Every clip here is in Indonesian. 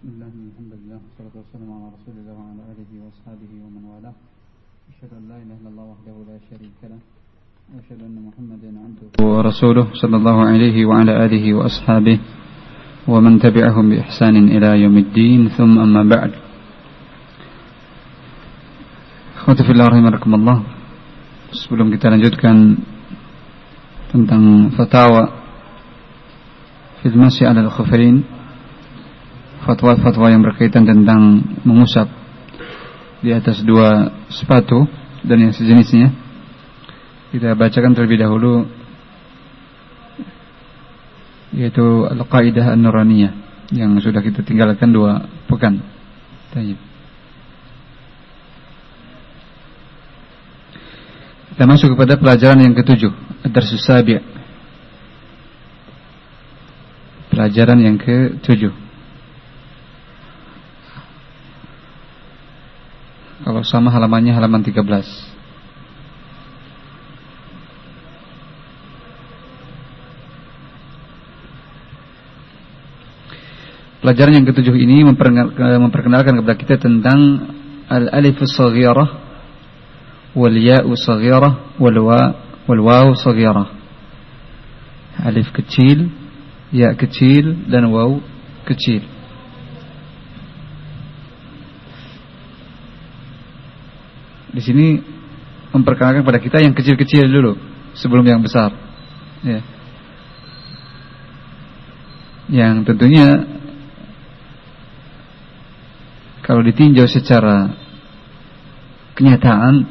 الله الحمد لله والصلاة والسلام على رسول الله وعلى آله وأصحابه ومن والاه. أشهد أن لا إله إلا الله وحده لا شريك له. وأشهد أن محمدا عبده ورسوله صلى الله عليه وعلى آله وأصحابه ومن تبعهم بإحسان إلى يوم الدين. ثم أما بعد. Akhwati fillah rahimakumullah Sebelum kita lanjutkan tentang fatwa fil masyi al khufain fatwa-fatwa yang berkaitan tentang mengusap di atas dua sepatu dan yang sejenisnya kita bacakan terlebih dahulu yaitu al-qaidah an-nuraniyah yang sudah kita tinggalkan dua pekan. Tayyib. Kita masuk kepada pelajaran yang ketujuh, Ad-Darsus Sabi'. Pelajaran yang ketujuh. Kalau sama halamannya halaman 13. Pelajaran yang ketujuh ini memperkenalkan kepada kita tentang al-alif saghirah wal ya'u saghirah wal wa wal waw saghirah. Alif kecil, ya kecil dan waw kecil. Di sini memperkenalkan kepada kita yang kecil-kecil dulu sebelum yang besar. Ya. Yang tentunya kalau ditinjau secara kenyataan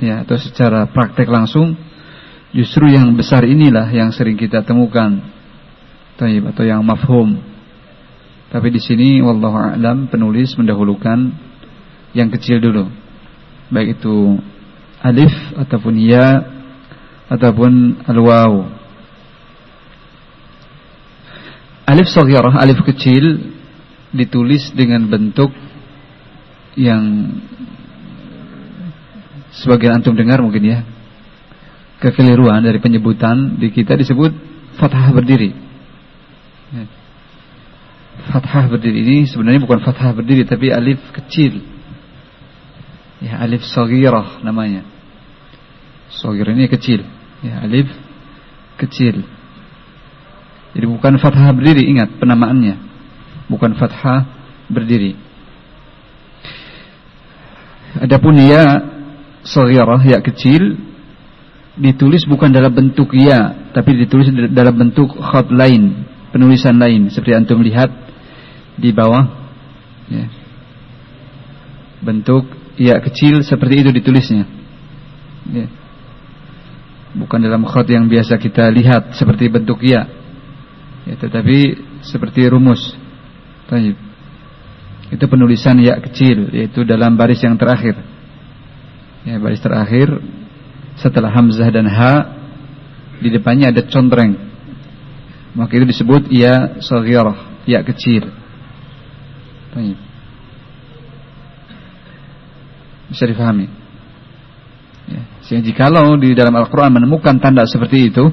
ya atau secara praktek langsung justru yang besar inilah yang sering kita temukan atau yang mafhum tapi di sini wallahu a'lam penulis mendahulukan yang kecil dulu baik itu alif ataupun ya ataupun al-waw alif saghirah alif kecil ditulis dengan bentuk yang sebagian antum dengar mungkin ya kekeliruan dari penyebutan di kita disebut fathah berdiri. Ya. Fathah berdiri ini sebenarnya bukan fathah berdiri tapi alif kecil. Ya, alif saghirah namanya. Saghirah ini kecil. Ya, alif kecil. Jadi bukan fathah berdiri, ingat penamaannya. Bukan fathah berdiri. Adapun ya saghirah ya kecil ditulis bukan dalam bentuk ya tapi ditulis dalam bentuk khat lain, penulisan lain seperti antum lihat di bawah ya. Bentuk ya kecil seperti itu ditulisnya. Ya. Bukan dalam khat yang biasa kita lihat seperti bentuk ya. ya tetapi seperti rumus. Tayyib. Itu penulisan ya kecil yaitu dalam baris yang terakhir. Ya, baris terakhir setelah hamzah dan ha di depannya ada condreng. Maka itu disebut ya saghirah, ya kecil. Baik. Bisa difahami? Ya. Sehingga jikalau di dalam Al-Quran menemukan tanda seperti itu,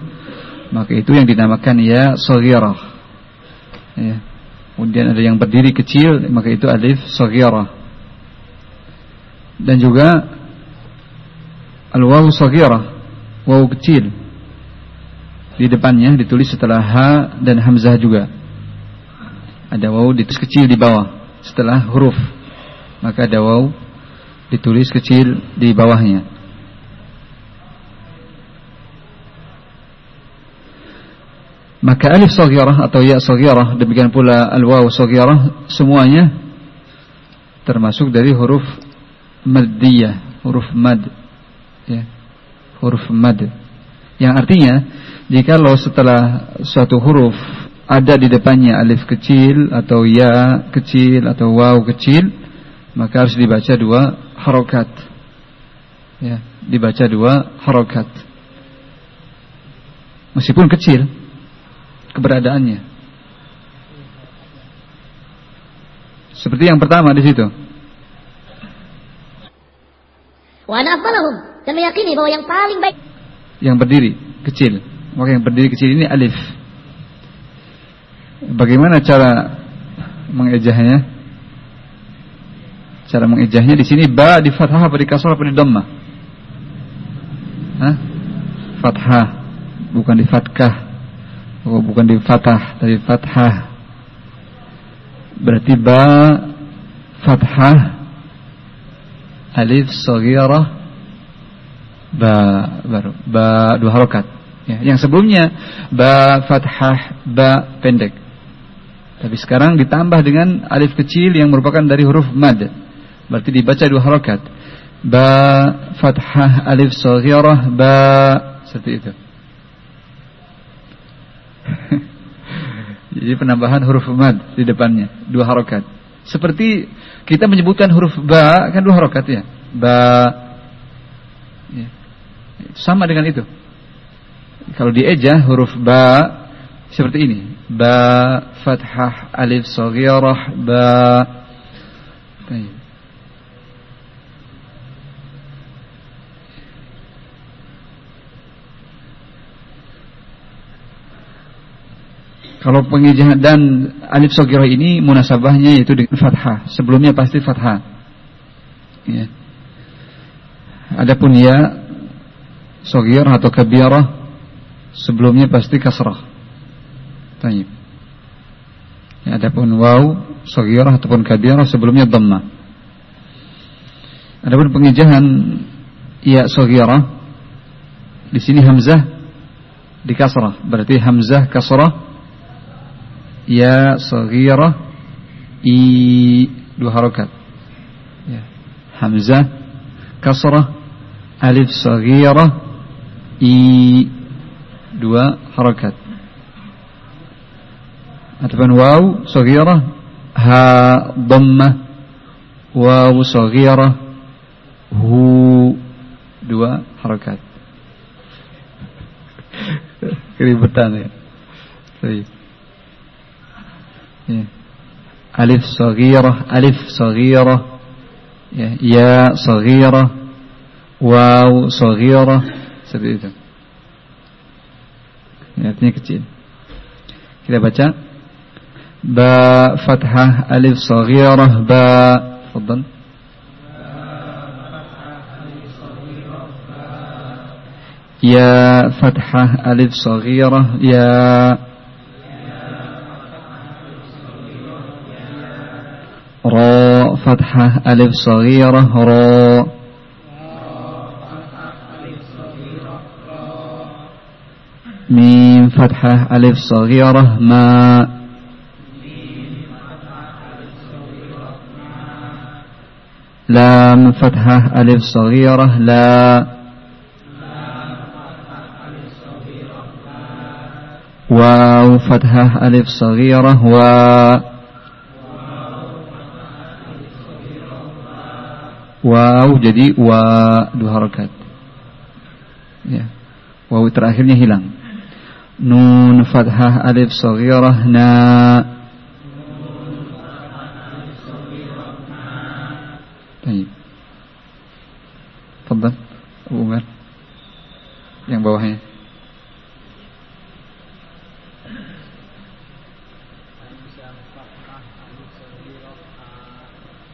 maka itu yang dinamakan ya saghirah. Ya kemudian ada yang berdiri kecil maka itu alif saghirah dan juga al wawu saghirah wawu kecil di depannya ditulis setelah ha dan hamzah juga ada wawu ditulis kecil di bawah setelah huruf maka ada wawu ditulis kecil di bawahnya Maka alif saghirah atau ya saghirah demikian pula al waw saghirah semuanya termasuk dari huruf maddiyah, huruf mad. Ya. Huruf mad. Yang artinya jika lo setelah suatu huruf ada di depannya alif kecil atau ya kecil atau waw kecil maka harus dibaca dua harokat ya dibaca dua harokat meskipun kecil keberadaannya. Seperti yang pertama di situ. Dan meyakini bahwa yang paling baik yang berdiri kecil. Maka yang berdiri kecil ini alif. Bagaimana cara mengejahnya? Cara mengejahnya di sini ba di fathah apa di kasrah apa di dhammah? Hah? Fathah, bukan di fatkah. Oh, bukan di fathah, tapi fathah. Berarti ba fathah alif saghirah ba baru ba dua harokat. Ya, yang sebelumnya ba fathah ba pendek. Tapi sekarang ditambah dengan alif kecil yang merupakan dari huruf mad. Berarti dibaca dua harokat. Ba fathah alif saghirah ba seperti itu. Jadi penambahan huruf mad di depannya dua harokat. Seperti kita menyebutkan huruf ba kan dua harokat ya. Ba ya. sama dengan itu. Kalau dieja huruf ba seperti ini. Ba fathah alif saghirah ba. Baik. Kalau pengejahan dan alif sogiro ini munasabahnya yaitu dengan fathah. Sebelumnya pasti fathah. Ya. Adapun ya sogir atau kabirah sebelumnya pasti kasrah. Taib. Ya, adapun waw sogirah ataupun kabirah sebelumnya dhamma. Adapun pengejahan ya sogirah di sini hamzah di kasrah. Berarti hamzah kasrah ياء صغيرة إي دو حركات. حمزة كسرة ألف صغيرة إي دو حركات. أتبن واو صغيرة ها ضمة واو صغيرة هو دو حركات. ريبتان طيب. Ya. Alif saghirah, alif saghirah, ya, ya saghirah, waw saghirah, seperti itu. Ya, artinya kecil. Kita baca ba fathah alif saghirah ba Fadal. Ya fathah alif saghirah ya فتحة ألف صغيرة را ميم فتحة ألف صغيرة ما. لام فتحة ألف صغيرة لا. واو فتحة ألف صغيرة و Waw jadi wa dua harakat. Ya. Waw terakhirnya hilang. Nun fathah alif saghirah na Baik. Fadal Abu Umar Yang bawahnya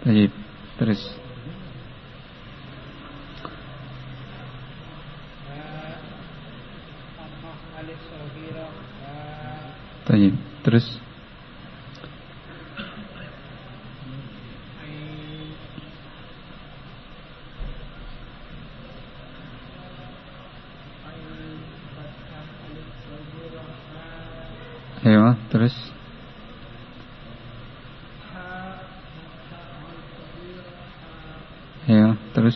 Baik Terus Terus? Ayo, terus Ayo, terus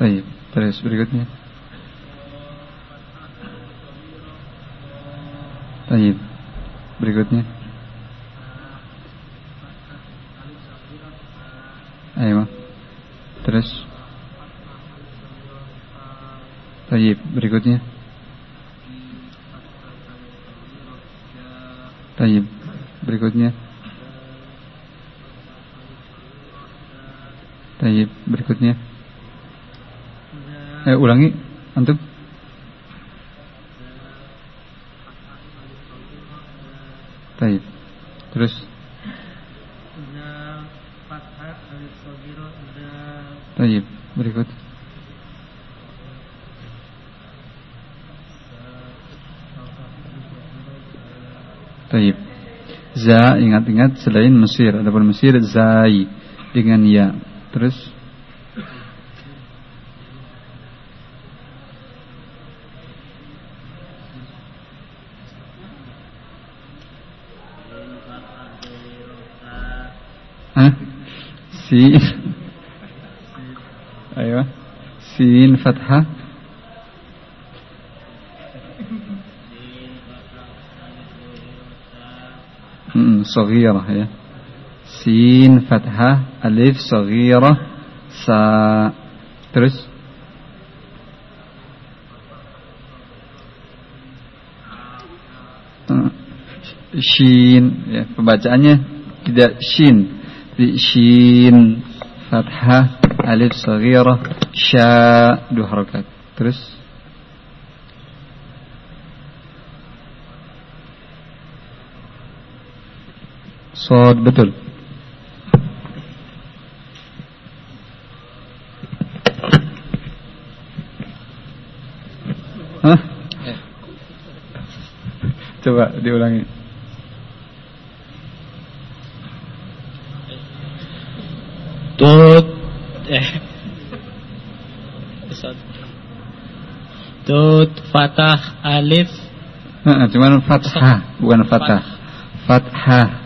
Baik, terus berikutnya. Baik, berikutnya. Ayo. Terus. Baik, berikutnya. Baik, berikutnya. Baik, berikutnya. Eh ulangi antum. Baik. Terus Baik, berikut. Baik. Za ingat-ingat selain Mesir, adapun Mesir zai dengan ya. Terus Hah? Ayo Sin fathah Hmm, Sogirah ya. Sin fathah alif sogirah sa terus. Hmm, shin ya pembacaannya tidak shin. Jadi shin fathah alif sogirah Syah dua harakat. Terus. Sod betul. Hah? Coba diulangi. Tut eh. Tut fatah alif Heeh, cuman fathah, bukan fathah. Fathah.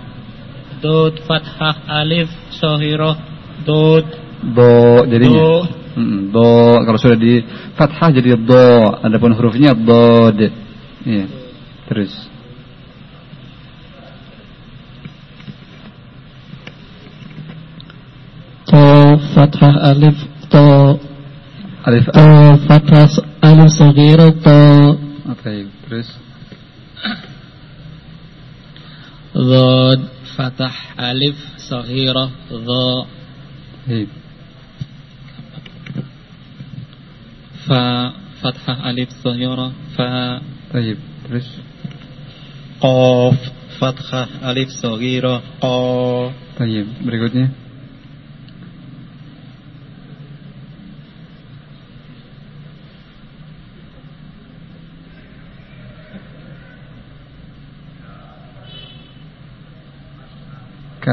Tut fathah alif sohiro Tut Do jadinya. Do. Do kalau sudah di fathah jadi do, adapun hurufnya dod. Iya. Terus. To fathah alif To Alif To fathah alif sohiro To Oke, terus Zod fathah alif sohiro Zo Baik. Fa fathah alif sohiro Fa Baik, terus Qaf fathah alif sohiro Qaf Baik, berikutnya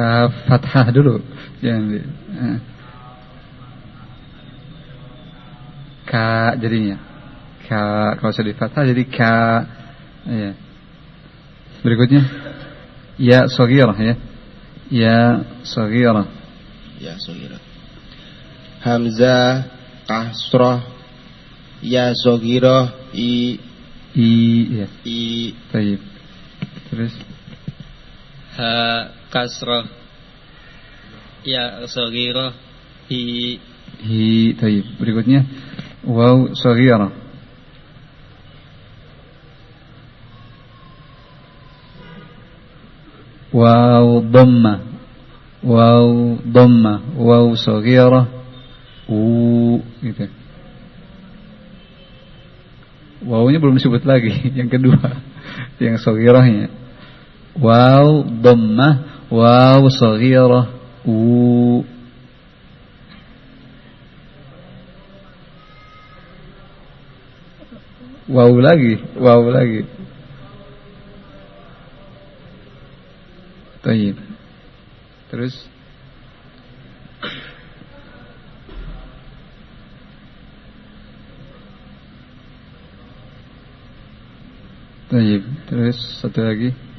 Kaf fathah dulu. Jangan di eh. Ka jadinya. Ka Kalau sudah di fathah jadi ka. Iya. Berikutnya. Ya sogirah ya. Ya sogirah Ya sogira Hamzah Kasroh Ya sogira I. I ya I. Baik Terus Ha kasrah Ya sohiro Hi. Hi Baik Berikutnya. Waw sogirah Waw dhamma. Waw dhamma. Waw sogirah U gitu. Wawnya belum disebut lagi. Yang kedua. Yang sogirahnya Waw dhammah Waw saghirah U. Lagi Waw lagi. Taib Terus? Taib Terus satu lagi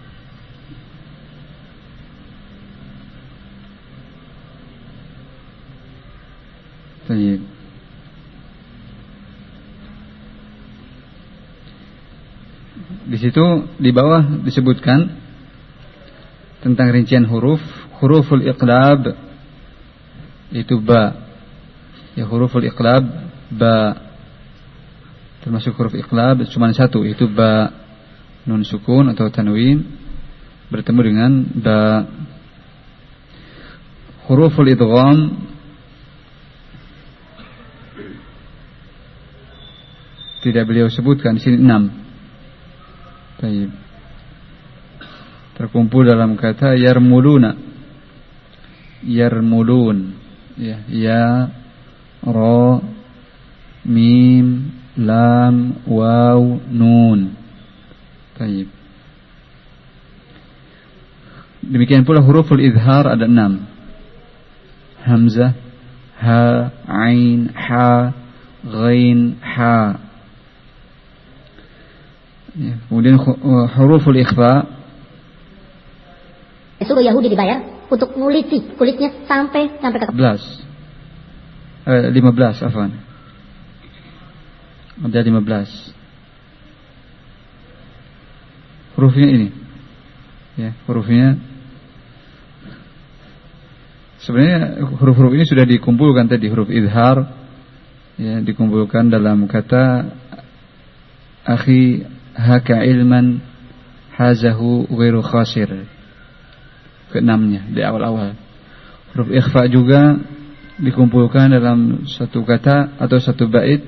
Taib Di situ di bawah disebutkan tentang rincian huruf, huruful iqlab itu ba. Ya huruful iqlab ba. Termasuk huruf iqlab cuma satu itu ba nun sukun atau tanwin bertemu dengan ba. Huruful idgham tidak beliau sebutkan di sini enam. Baik. Terkumpul dalam kata yarmuluna. Yarmulun. Ya, ya ra mim lam waw nun. Baik. Demikian pula huruful izhar ada enam. Hamzah, ha, ain, ha, ghain, ha. Ya, kemudian uh, huruful ikhfa. Suruh Yahudi dibayar untuk nguliti kulitnya sampai sampai ke 11 eh, 15 afwan. Ada 15 hurufnya ini. Ya hurufnya. Sebenarnya huruf-huruf ini sudah dikumpulkan tadi huruf idhar ya dikumpulkan dalam kata akhi haka ilman hazahu ghairu khasir. Keenamnya di awal-awal. Huruf ikhfa juga dikumpulkan dalam satu kata atau satu bait.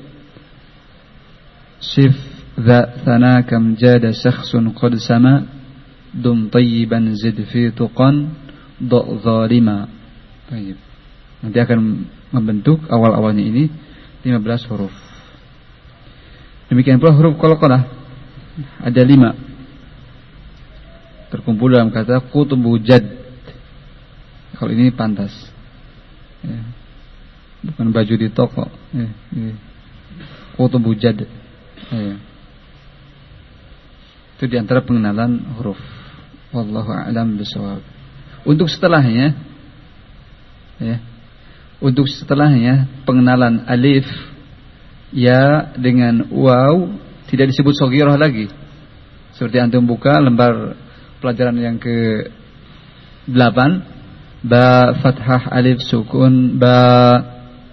Sif dha thana kam jada syakhsun qad sama dum tayyiban zid fi tuqan do zalima. Baik. nanti akan membentuk awal-awalnya ini 15 huruf. Demikian pula huruf qalqalah ada lima terkumpul dalam kata kutubu jad. Kalau ini pantas. Ya. Bukan baju di toko. Ya, ya. Kutubu jad. Ya. Itu di antara pengenalan huruf. Wallahu a'lam bishawab. Untuk setelahnya, ya, untuk setelahnya pengenalan alif ya dengan waw tidak disebut sogirah lagi. Seperti antum buka lembar pelajaran yang ke 8 ba fathah alif sukun ba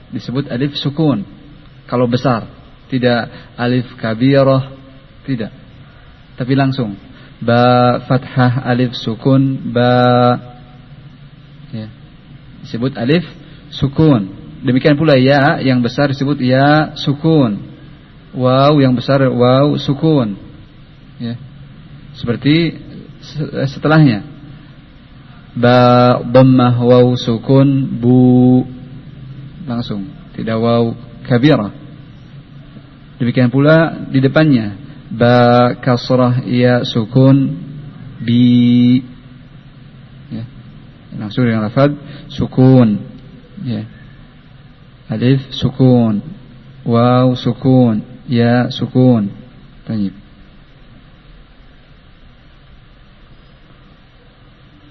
disebut alif sukun. Kalau besar tidak. Alif kabirah tidak. Tapi langsung. Ba fathah alif sukun ba ya. Disebut alif sukun. Demikian pula ya yang besar disebut ya sukun waw yang besar waw sukun. Ya. Seperti setelahnya. Ba dhammah waw sukun bu. Langsung. Tidak waw kabira demikian pula di depannya. Ba kasrah ya sukun bi. Ya. langsung dengan lafaz sukun. Ya. Alif sukun. Waw sukun ya sukun Tayyib.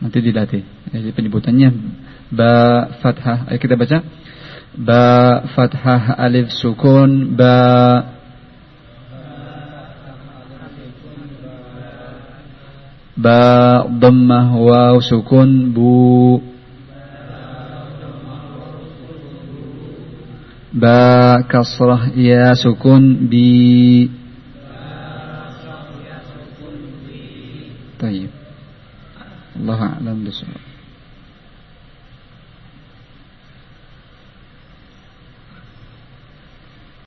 nanti dilatih. Jadi penyebutannya ba fathah. Ayo kita baca. Ba fathah alif sukun ba ba dhammah waw sukun bu ba kasrah ya sukun bi. Tayyib. Allah a'lam bishawab